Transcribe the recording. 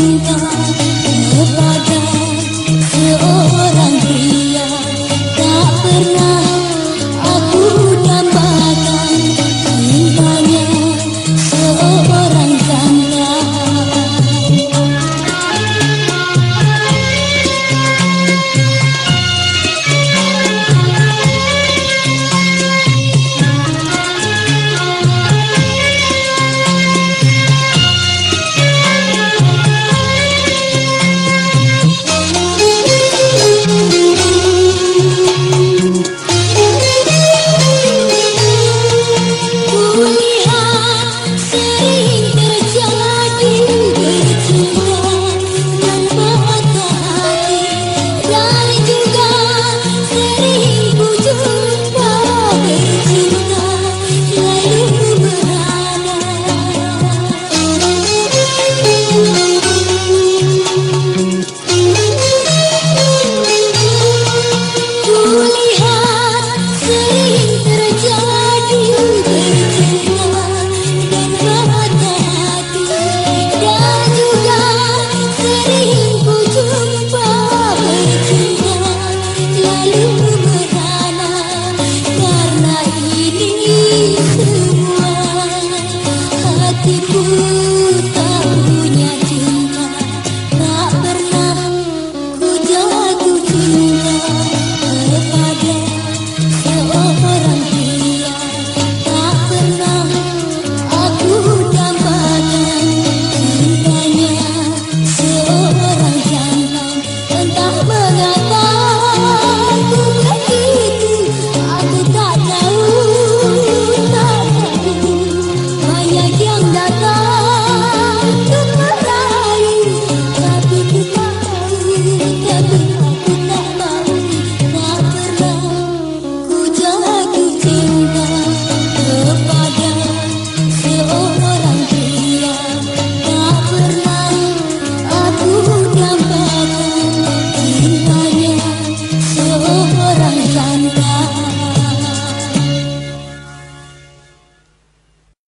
你都。